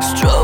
strong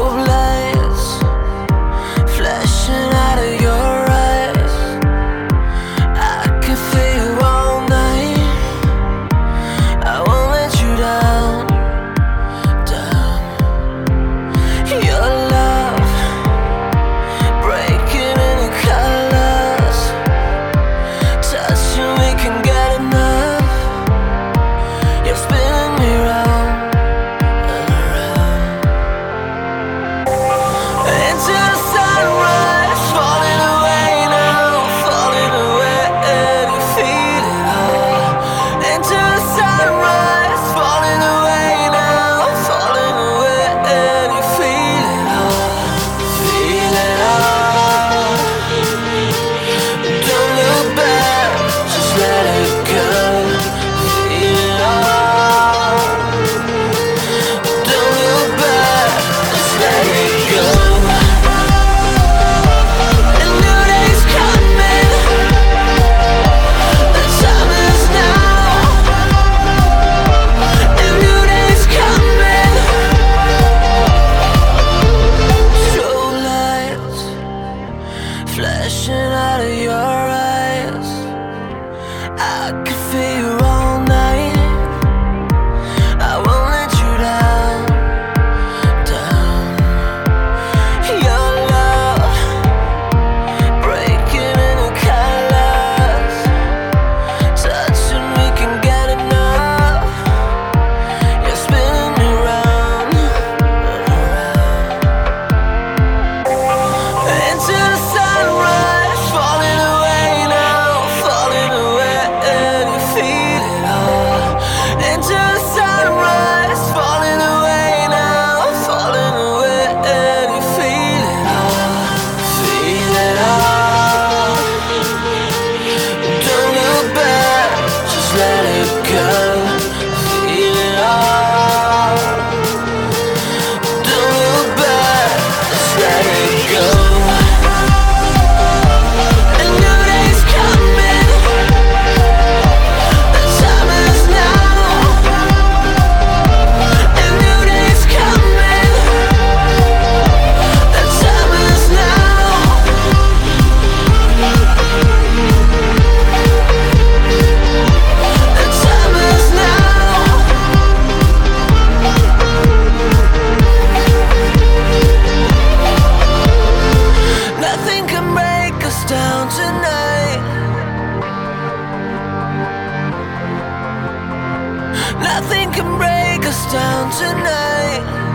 Look for you. Nothing can break us down tonight.